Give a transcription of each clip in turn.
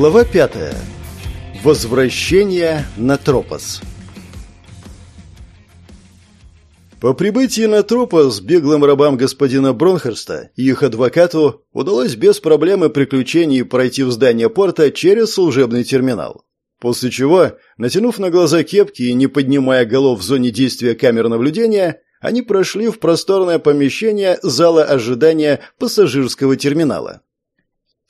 Глава пятая. Возвращение на Тропос. По прибытии на Тропос беглым рабам господина Бронхерста и их адвокату удалось без проблем и приключений пройти в здание порта через служебный терминал. После чего, натянув на глаза кепки и не поднимая голов в зоне действия камер наблюдения, они прошли в просторное помещение зала ожидания пассажирского терминала.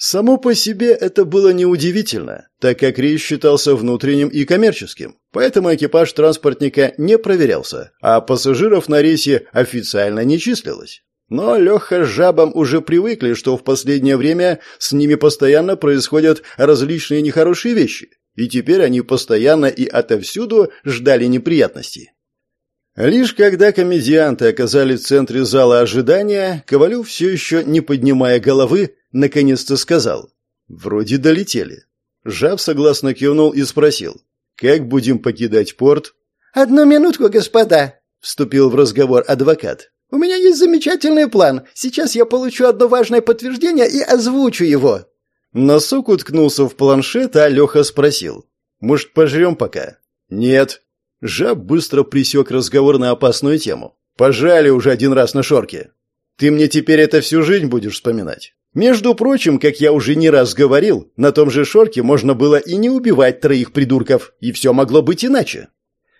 Само по себе это было неудивительно, так как рейс считался внутренним и коммерческим, поэтому экипаж транспортника не проверялся, а пассажиров на рейсе официально не числилось. Но Леха с Жабом уже привыкли, что в последнее время с ними постоянно происходят различные нехорошие вещи, и теперь они постоянно и отовсюду ждали неприятностей. Лишь когда комедианты оказались в центре зала ожидания, Ковалев все еще, не поднимая головы, наконец-то сказал. «Вроде долетели». Жаб согласно кивнул и спросил. «Как будем покидать порт?» «Одну минутку, господа», — вступил в разговор адвокат. «У меня есть замечательный план. Сейчас я получу одно важное подтверждение и озвучу его». Носок уткнулся в планшет, а Леха спросил. «Может, пожрем пока?» «Нет». Жаб быстро присек разговор на опасную тему. «Пожали уже один раз на шорке. Ты мне теперь это всю жизнь будешь вспоминать. Между прочим, как я уже не раз говорил, на том же шорке можно было и не убивать троих придурков, и все могло быть иначе.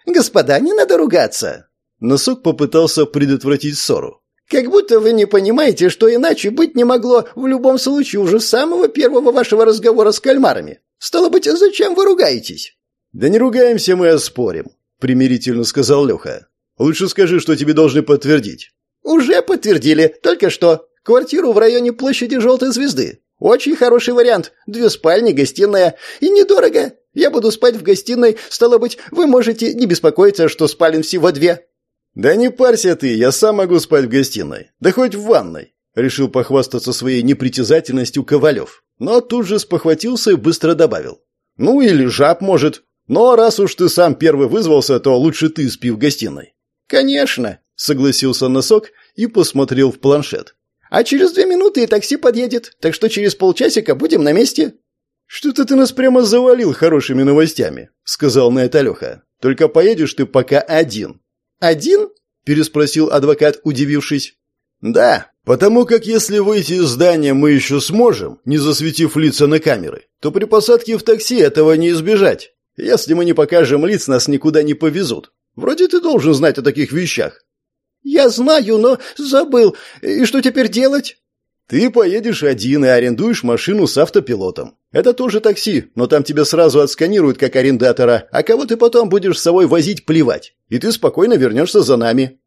«Господа, не надо ругаться!» Носок попытался предотвратить ссору. «Как будто вы не понимаете, что иначе быть не могло в любом случае уже с самого первого вашего разговора с кальмарами. Стало быть, зачем вы ругаетесь?» «Да не ругаемся мы, а спорим», — примирительно сказал Леха. «Лучше скажи, что тебе должны подтвердить». «Уже подтвердили, только что. Квартиру в районе площади Желтой Звезды. Очень хороший вариант. Две спальни, гостиная. И недорого. Я буду спать в гостиной. Стало быть, вы можете не беспокоиться, что спален всего две». «Да не парься ты, я сам могу спать в гостиной. Да хоть в ванной», — решил похвастаться своей непритязательностью Ковалев. Но тут же спохватился и быстро добавил. «Ну или жаб может. Но раз уж ты сам первый вызвался, то лучше ты спи в гостиной». «Конечно», — согласился носок и посмотрел в планшет. А через две минуты и такси подъедет, так что через полчасика будем на месте». «Что-то ты нас прямо завалил хорошими новостями», — сказал на это Леха. «Только поедешь ты пока один». «Один?» — переспросил адвокат, удивившись. «Да, потому как если выйти из здания мы еще сможем, не засветив лица на камеры, то при посадке в такси этого не избежать. Если мы не покажем лиц, нас никуда не повезут. Вроде ты должен знать о таких вещах». «Я знаю, но забыл. И что теперь делать?» «Ты поедешь один и арендуешь машину с автопилотом. Это тоже такси, но там тебя сразу отсканируют как арендатора, а кого ты потом будешь с собой возить плевать. И ты спокойно вернешься за нами».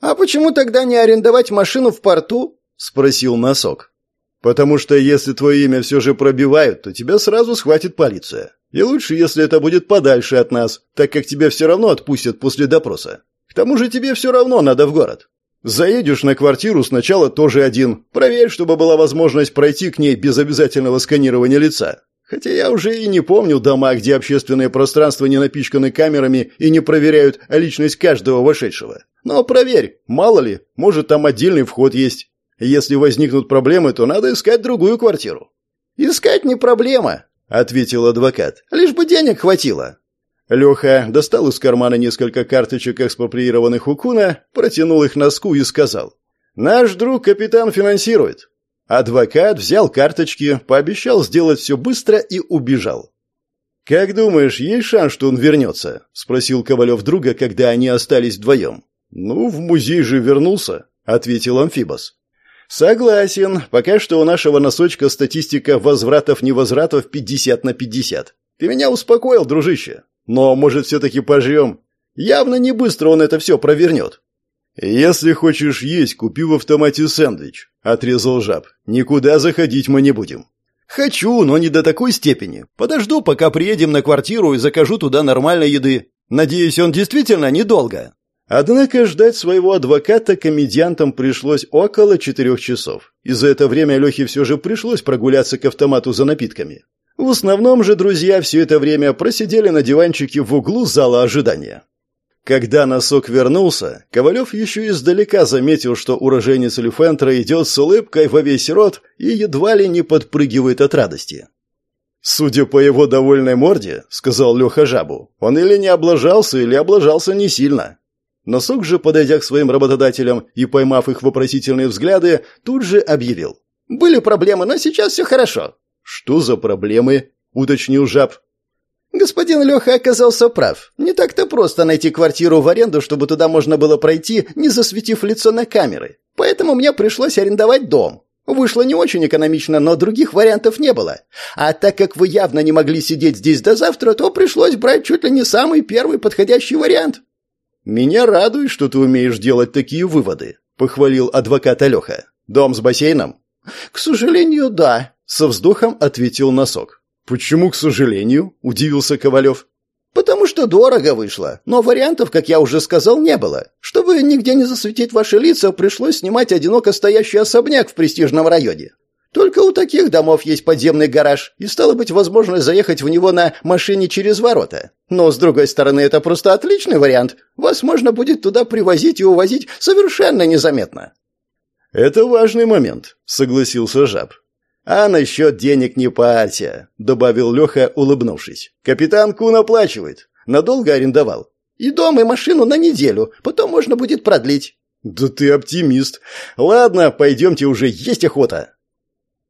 «А почему тогда не арендовать машину в порту?» — спросил Носок. «Потому что если твое имя все же пробивают, то тебя сразу схватит полиция. И лучше, если это будет подальше от нас, так как тебя все равно отпустят после допроса. Тому же тебе все равно надо в город. Заедешь на квартиру сначала тоже один. Проверь, чтобы была возможность пройти к ней без обязательного сканирования лица. Хотя я уже и не помню дома, где общественные пространства не напичканы камерами и не проверяют личность каждого вошедшего. Но проверь, мало ли, может там отдельный вход есть. Если возникнут проблемы, то надо искать другую квартиру. «Искать не проблема», — ответил адвокат. «Лишь бы денег хватило». Леха достал из кармана несколько карточек экспроприированных у Куна, протянул их носку и сказал. «Наш друг капитан финансирует». Адвокат взял карточки, пообещал сделать все быстро и убежал. «Как думаешь, есть шанс, что он вернется?» – спросил Ковалев друга, когда они остались вдвоем. «Ну, в музей же вернулся», – ответил Амфибос. «Согласен. Пока что у нашего носочка статистика возвратов-невозвратов 50 на 50. Ты меня успокоил, дружище. Но, может, все-таки пожрем? Явно не быстро он это все провернет. «Если хочешь есть, купи в автомате сэндвич», — отрезал жаб. «Никуда заходить мы не будем». «Хочу, но не до такой степени. Подожду, пока приедем на квартиру и закажу туда нормальной еды. Надеюсь, он действительно недолго». Однако ждать своего адвоката комедиантам пришлось около четырех часов. И за это время Лехе все же пришлось прогуляться к автомату за напитками. В основном же друзья все это время просидели на диванчике в углу зала ожидания. Когда носок вернулся, Ковалев еще издалека заметил, что уроженец Люфентра идет с улыбкой во весь рот и едва ли не подпрыгивает от радости. Судя по его довольной морде, сказал Леха жабу, он или не облажался, или облажался не сильно. Носок же, подойдя к своим работодателям и поймав их вопросительные взгляды, тут же объявил. «Были проблемы, но сейчас все хорошо». «Что за проблемы?» — уточнил жаб. Господин Леха оказался прав. Не так-то просто найти квартиру в аренду, чтобы туда можно было пройти, не засветив лицо на камеры. Поэтому мне пришлось арендовать дом. Вышло не очень экономично, но других вариантов не было. А так как вы явно не могли сидеть здесь до завтра, то пришлось брать чуть ли не самый первый подходящий вариант. Меня радует, что ты умеешь делать такие выводы, похвалил адвокат Леха. Дом с бассейном? К сожалению, да, со вздохом ответил Носок. «Почему, к сожалению?» – удивился Ковалев. «Потому что дорого вышло, но вариантов, как я уже сказал, не было. Чтобы нигде не засветить ваши лица, пришлось снимать одиноко стоящий особняк в престижном районе. Только у таких домов есть подземный гараж, и стало быть возможность заехать в него на машине через ворота. Но, с другой стороны, это просто отличный вариант. Вас можно будет туда привозить и увозить совершенно незаметно». «Это важный момент», — согласился Жаб. «А насчет денег не парься», — добавил Леха, улыбнувшись. «Капитан Кун оплачивает. Надолго арендовал?» «И дом, и машину на неделю. Потом можно будет продлить». «Да ты оптимист. Ладно, пойдемте уже, есть охота».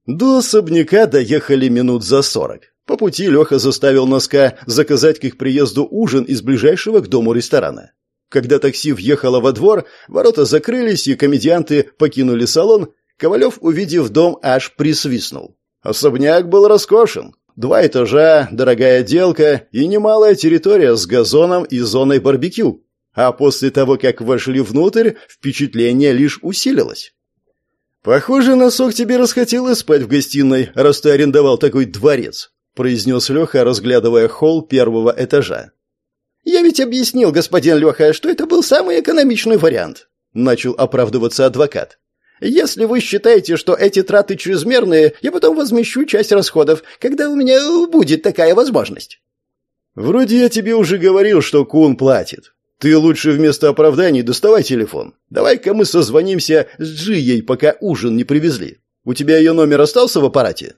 До особняка доехали минут за сорок. По пути Леха заставил Носка заказать к их приезду ужин из ближайшего к дому ресторана. Когда такси въехало во двор, ворота закрылись, и комедианты покинули салон, Ковалев, увидев дом, аж присвистнул. Особняк был роскошен. Два этажа, дорогая отделка и немалая территория с газоном и зоной барбекю. А после того, как вошли внутрь, впечатление лишь усилилось. «Похоже, носок тебе расхотелось спать в гостиной, раз ты арендовал такой дворец», произнес Леха, разглядывая холл первого этажа. «Я ведь объяснил, господин Леха, что это был самый экономичный вариант», начал оправдываться адвокат. Если вы считаете, что эти траты чрезмерные, я потом возмещу часть расходов, когда у меня будет такая возможность». «Вроде я тебе уже говорил, что Кун платит. Ты лучше вместо оправданий доставай телефон. Давай-ка мы созвонимся с Джией, пока ужин не привезли. У тебя ее номер остался в аппарате?»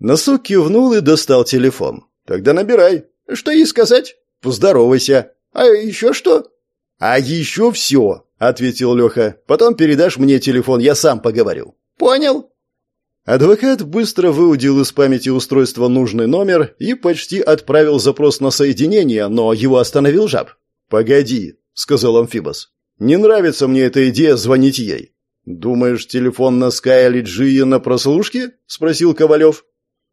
Носок кивнул и достал телефон. «Тогда набирай. Что ей сказать?» «Поздоровайся». «А еще что?» «А еще все ответил Леха. Потом передашь мне телефон, я сам поговорю. Понял. Адвокат быстро выудил из памяти устройства нужный номер и почти отправил запрос на соединение, но его остановил жаб. «Погоди», — сказал Амфибос. «Не нравится мне эта идея звонить ей». «Думаешь, телефон на Скай или Джия на прослушке?» — спросил Ковалев.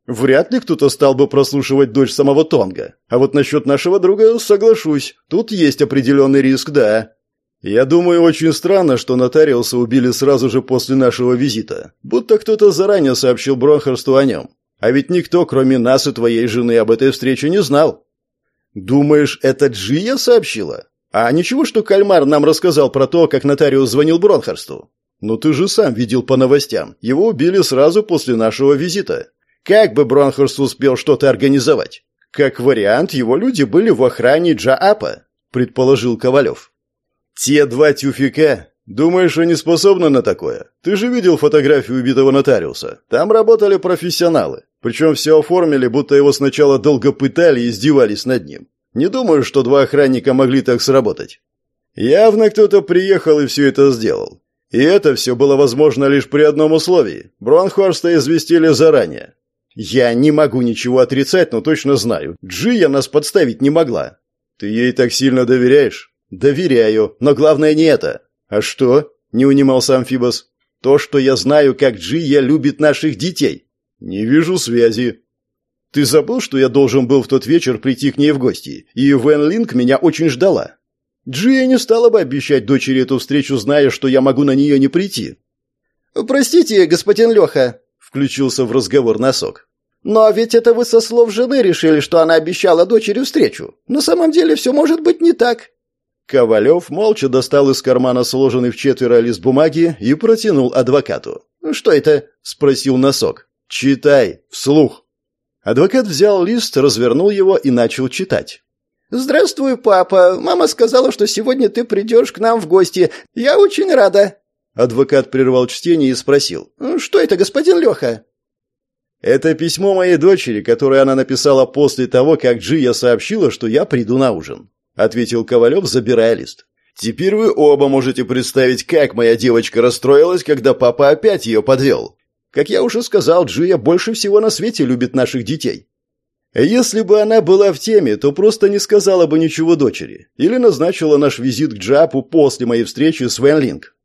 «Вряд ли кто-то стал бы прослушивать дочь самого Тонга. А вот насчет нашего друга соглашусь. Тут есть определенный риск, да». «Я думаю, очень странно, что нотариуса убили сразу же после нашего визита. Будто кто-то заранее сообщил Бронхерсту о нем. А ведь никто, кроме нас и твоей жены, об этой встрече не знал». «Думаешь, это Джия сообщила? А ничего, что Кальмар нам рассказал про то, как нотариус звонил Бронхерсту? Ну ты же сам видел по новостям. Его убили сразу после нашего визита. Как бы Бронхерст успел что-то организовать? Как вариант, его люди были в охране Джаапа», — предположил Ковалев. «Те два тюфика? Думаешь, они способны на такое? Ты же видел фотографию убитого нотариуса. Там работали профессионалы. Причем все оформили, будто его сначала долго пытали и издевались над ним. Не думаю, что два охранника могли так сработать. Явно кто-то приехал и все это сделал. И это все было возможно лишь при одном условии. Бронхорста известили заранее. Я не могу ничего отрицать, но точно знаю. Джия нас подставить не могла. Ты ей так сильно доверяешь? «Доверяю, но главное не это». «А что?» – не унимался Амфибос. «То, что я знаю, как Джия любит наших детей». «Не вижу связи». «Ты забыл, что я должен был в тот вечер прийти к ней в гости, и Вен Линк меня очень ждала?» Джия не стала бы обещать дочери эту встречу, зная, что я могу на нее не прийти. «Простите, господин Леха», — включился в разговор носок. «Но ведь это вы со слов жены решили, что она обещала дочери встречу. На самом деле все может быть не так. Ковалев молча достал из кармана сложенный в четверо лист бумаги и протянул адвокату. «Что это?» – спросил носок. «Читай, вслух». Адвокат взял лист, развернул его и начал читать. «Здравствуй, папа. Мама сказала, что сегодня ты придешь к нам в гости. Я очень рада». Адвокат прервал чтение и спросил. «Что это, господин Леха?» Это письмо моей дочери, которое она написала после того, как Джия сообщила, что я приду на ужин», — ответил Ковалев, забирая лист. «Теперь вы оба можете представить, как моя девочка расстроилась, когда папа опять ее подвел. Как я уже сказал, Джия больше всего на свете любит наших детей. Если бы она была в теме, то просто не сказала бы ничего дочери или назначила наш визит к Джапу после моей встречи с Вэн Линк.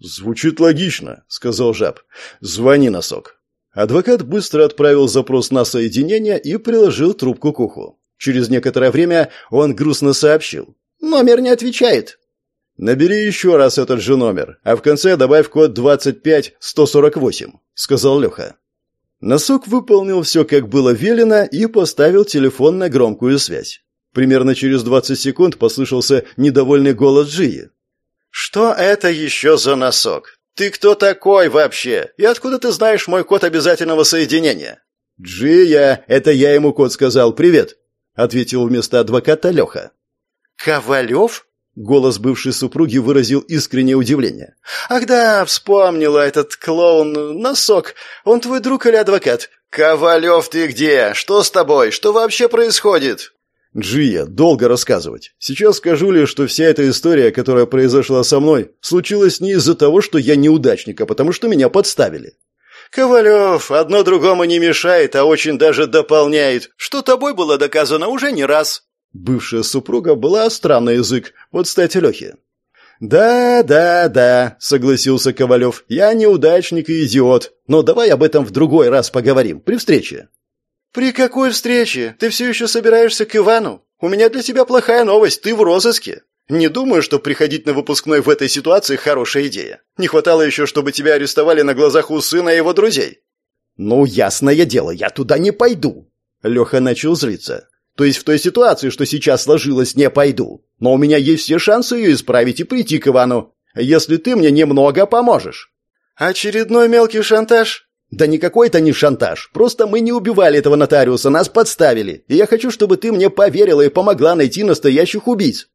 «Звучит логично», — сказал Жаб. «Звони, носок». Адвокат быстро отправил запрос на соединение и приложил трубку к уху. Через некоторое время он грустно сообщил. «Номер не отвечает». «Набери еще раз этот же номер, а в конце добавь код 25148», — сказал Леха. Носок выполнил все, как было велено, и поставил телефон на громкую связь. Примерно через 20 секунд послышался недовольный голос Джии. «Что это еще за носок? Ты кто такой вообще? И откуда ты знаешь мой код обязательного соединения?» «Джия, это я ему код сказал. Привет», — ответил вместо адвоката Леха. «Ковалев?» Голос бывшей супруги выразил искреннее удивление. «Ах да, вспомнила этот клоун, носок. Он твой друг или адвокат? Ковалев ты где? Что с тобой? Что вообще происходит?» Джия, долго рассказывать. Сейчас скажу лишь, что вся эта история, которая произошла со мной, случилась не из-за того, что я неудачник, а потому что меня подставили. Ковалев, одно другому не мешает, а очень даже дополняет. Что тобой было доказано уже не раз. Бывшая супруга была остра на язык, вот кстати, Лехе. «Да, да, да», — согласился Ковалев. «Я неудачник и идиот, но давай об этом в другой раз поговорим, при встрече». «При какой встрече? Ты все еще собираешься к Ивану? У меня для тебя плохая новость, ты в розыске. Не думаю, что приходить на выпускной в этой ситуации хорошая идея. Не хватало еще, чтобы тебя арестовали на глазах у сына и его друзей». «Ну, ясное дело, я туда не пойду». Леха начал злиться. То есть в той ситуации, что сейчас сложилось, не пойду. Но у меня есть все шансы ее исправить и прийти к Ивану, если ты мне немного поможешь». «Очередной мелкий шантаж?» «Да никакой это не шантаж. Просто мы не убивали этого нотариуса, нас подставили. И я хочу, чтобы ты мне поверила и помогла найти настоящих убийц».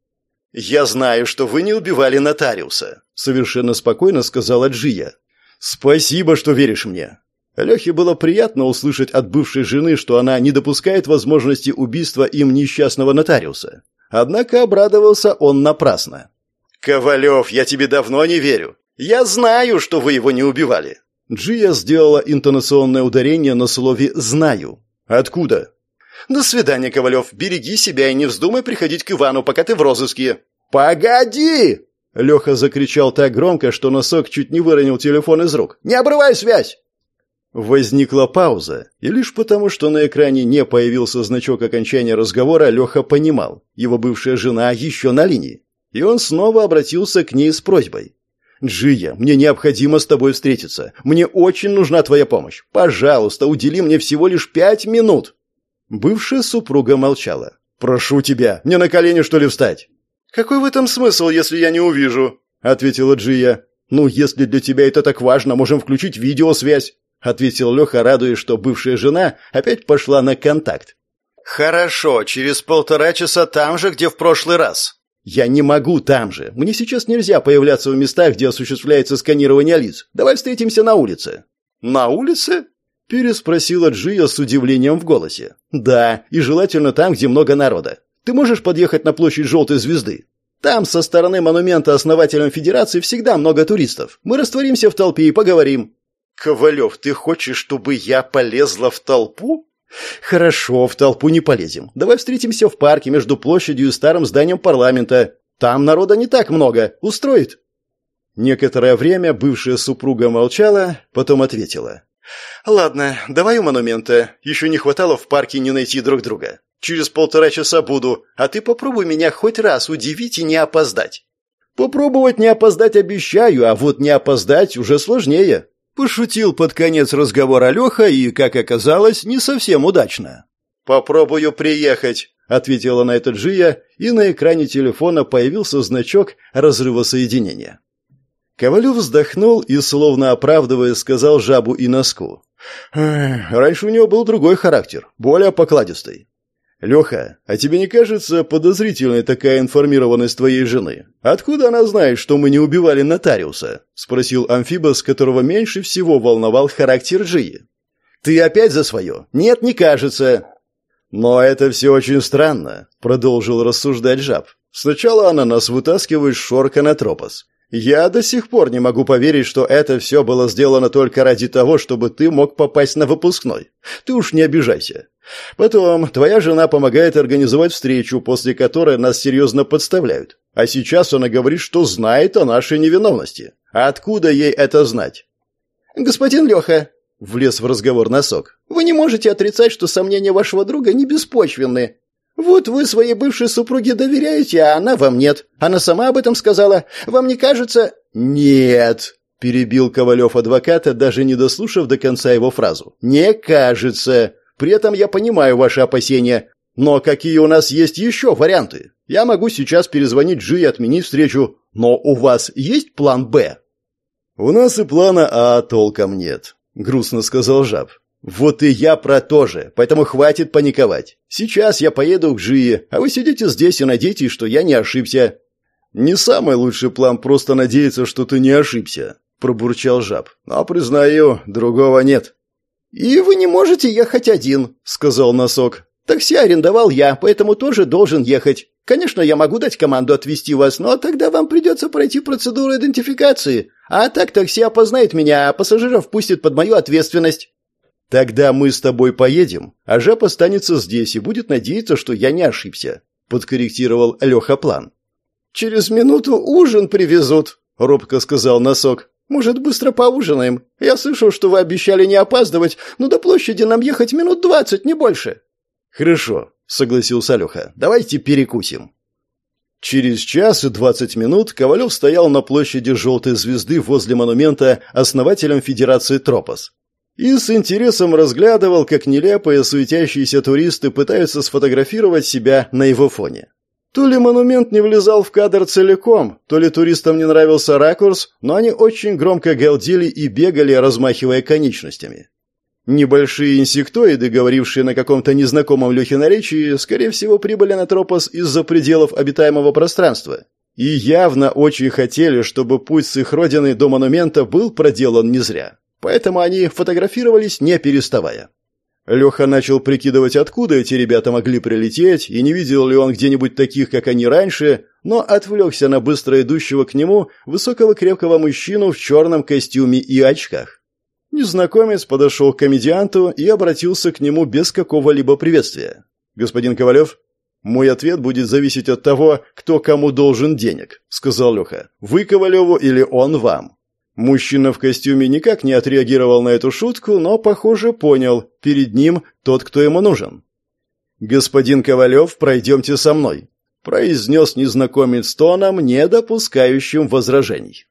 «Я знаю, что вы не убивали нотариуса», — совершенно спокойно сказала Джия. «Спасибо, что веришь мне. Лехе было приятно услышать от бывшей жены, что она не допускает возможности убийства им несчастного нотариуса. Однако обрадовался он напрасно. «Ковалев, я тебе давно не верю. Я знаю, что вы его не убивали». Джия сделала интонационное ударение на слове «знаю». «Откуда?» «До свидания, Ковалев. Береги себя и не вздумай приходить к Ивану, пока ты в розыске». «Погоди!» Леха закричал так громко, что носок чуть не выронил телефон из рук. «Не обрывай связь!» Возникла пауза, и лишь потому, что на экране не появился значок окончания разговора, Леха понимал, его бывшая жена еще на линии. И он снова обратился к ней с просьбой. «Джия, мне необходимо с тобой встретиться. Мне очень нужна твоя помощь. Пожалуйста, удели мне всего лишь пять минут». Бывшая супруга молчала. «Прошу тебя, мне на колени, что ли, встать?» «Какой в этом смысл, если я не увижу?» — ответила Джия. «Ну, если для тебя это так важно, можем включить видеосвязь ответил Леха, радуясь, что бывшая жена опять пошла на контакт. Хорошо, через полтора часа там же, где в прошлый раз. Я не могу там же. Мне сейчас нельзя появляться в местах, где осуществляется сканирование лиц. Давай встретимся на улице. На улице? Переспросила Джия с удивлением в голосе. Да, и желательно там, где много народа. Ты можешь подъехать на площадь Желтой звезды? Там со стороны монумента основателям Федерации всегда много туристов. Мы растворимся в толпе и поговорим. «Ковалев, ты хочешь, чтобы я полезла в толпу?» «Хорошо, в толпу не полезем. Давай встретимся в парке между площадью и старым зданием парламента. Там народа не так много. Устроит?» Некоторое время бывшая супруга молчала, потом ответила. «Ладно, давай у монумента. Еще не хватало в парке не найти друг друга. Через полтора часа буду, а ты попробуй меня хоть раз удивить и не опоздать». «Попробовать не опоздать обещаю, а вот не опоздать уже сложнее», Пошутил под конец разговора Леха и, как оказалось, не совсем удачно. «Попробую приехать», — ответила на это Джия, и на экране телефона появился значок разрыва соединения. Ковалев вздохнул и, словно оправдывая, сказал жабу и носку. «Раньше у него был другой характер, более покладистый. «Леха, а тебе не кажется подозрительной такая информированность твоей жены? Откуда она знает, что мы не убивали нотариуса?» – спросил Амфибос, которого меньше всего волновал характер Джии. «Ты опять за свое?» «Нет, не кажется». «Но это все очень странно», — продолжил рассуждать жаб. «Сначала она нас вытаскивает с шорка на тропос. Я до сих пор не могу поверить, что это все было сделано только ради того, чтобы ты мог попасть на выпускной. Ты уж не обижайся. Потом твоя жена помогает организовать встречу, после которой нас серьезно подставляют. А сейчас она говорит, что знает о нашей невиновности. А откуда ей это знать? Господин Леха, влез в разговор носок, вы не можете отрицать, что сомнения вашего друга не беспочвенны. Вот вы своей бывшей супруге доверяете, а она вам нет. Она сама об этом сказала. Вам не кажется? Нет, перебил Ковалев адвоката, даже не дослушав до конца его фразу. Не кажется. При этом я понимаю ваши опасения. Но какие у нас есть еще варианты? Я могу сейчас перезвонить Джи и отменить встречу. Но у вас есть план «Б»?» «У нас и плана А толком нет», — грустно сказал Жаб. «Вот и я про то же, поэтому хватит паниковать. Сейчас я поеду к Жии, а вы сидите здесь и надеетесь, что я не ошибся». «Не самый лучший план просто надеяться, что ты не ошибся», — пробурчал Жаб. «Но, признаю, другого нет». «И вы не можете ехать один», — сказал Носок. «Такси арендовал я, поэтому тоже должен ехать. Конечно, я могу дать команду отвезти вас, но тогда вам придется пройти процедуру идентификации. А так такси опознает меня, а пассажиров пустит под мою ответственность». «Тогда мы с тобой поедем, а Жаб останется здесь и будет надеяться, что я не ошибся», — подкорректировал Леха план. «Через минуту ужин привезут», — робко сказал Носок. «Может, быстро поужинаем? Я слышал, что вы обещали не опаздывать, но до площади нам ехать минут двадцать, не больше». «Хорошо», — согласился Леха. «Давайте перекусим». Через час и двадцать минут Ковалев стоял на площади Желтой Звезды возле монумента основателям Федерации Тропос и с интересом разглядывал, как нелепые суетящиеся туристы пытаются сфотографировать себя на его фоне. То ли монумент не влезал в кадр целиком, то ли туристам не нравился ракурс, но они очень громко галдели и бегали, размахивая конечностями. Небольшие инсектоиды, говорившие на каком-то незнакомом Лехе наречии, скорее всего, прибыли на Тропос из-за пределов обитаемого пространства. И явно очень хотели, чтобы путь с их родины до монумента был проделан не зря поэтому они фотографировались не переставая. Леха начал прикидывать, откуда эти ребята могли прилететь, и не видел ли он где-нибудь таких, как они раньше, но отвлекся на быстро идущего к нему высокого крепкого мужчину в черном костюме и очках. Незнакомец подошел к комедианту и обратился к нему без какого-либо приветствия. «Господин Ковалев?» «Мой ответ будет зависеть от того, кто кому должен денег», — сказал Леха. «Вы Ковалеву или он вам?» Мужчина в костюме никак не отреагировал на эту шутку, но, похоже, понял, перед ним тот, кто ему нужен. «Господин Ковалев, пройдемте со мной», – произнес незнакомец тоном, не допускающим возражений.